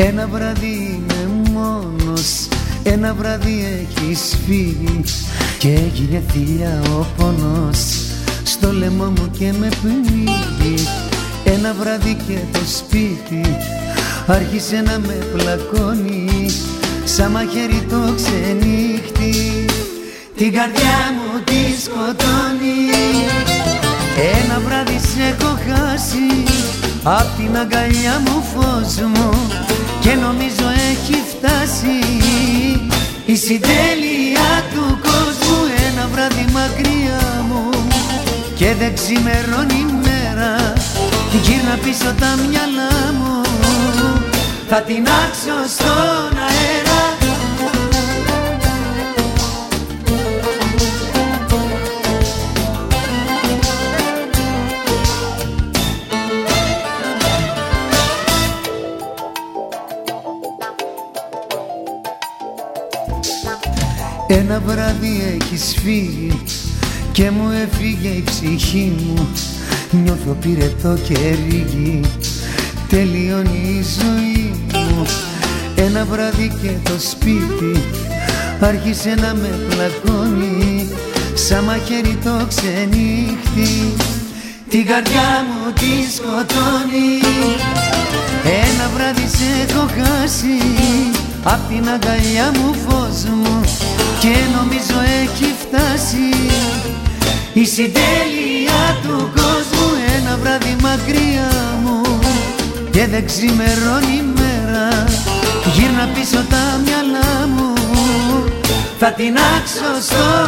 Ένα βράδυ είμαι μόνος Ένα βράδυ έχεις φύγει Και έγινε θηλιά ο πόνος. Στο λαιμό μου και με πνίγει Ένα βράδυ και το σπίτι Άρχισε να με πλακώνει. Σαν μαχαίρι το ξενύχτη Την καρδιά μου τη σκοτώνει. Ένα βράδυ σε έχω χάσει Απ' την αγκαλιά μου φως μου συντέλεια του κόσμου Ένα βράδυ μακριά μου Και δεν ξημερώνει η μέρα Γύρνα πίσω τα μυαλά μου. Θα την άξω στον Ένα βράδυ έχεις φύγει και μου έφυγε η ψυχή μου. Νιώθω πυρετό και ρίγη τελειώνει η ζωή μου. Ένα βράδυ και το σπίτι άρχισε να με πλακώνει. Σαν μαχαίρι το ξενύχτη την καρδιά μου τη σκοτώνει. Ένα βράδυ σε έχω χάσει Απ' την αγκαλιά μου φως μου Και νομίζω έχει φτάσει. Η συντέλεια του κόσμου Ένα βράδυ μακριά μου Και δεν ξημερώνει η μέρα. Γύρνα πίσω τα μυαλά μου Θα την άξω στον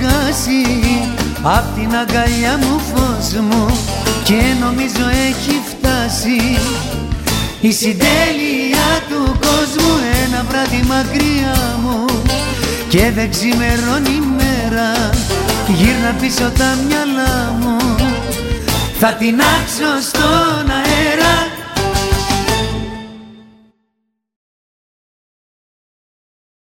χάσει. Απ' την αγκαλιά μου φως μου Και νομίζω έχει φτάσει. Η συντέλεια του κόσμου Ένα βράδυ μακριά μου Και δεν ξημερώνει η μέρα. Γύρνα πίσω τα μυαλά μου Θα την άξω στο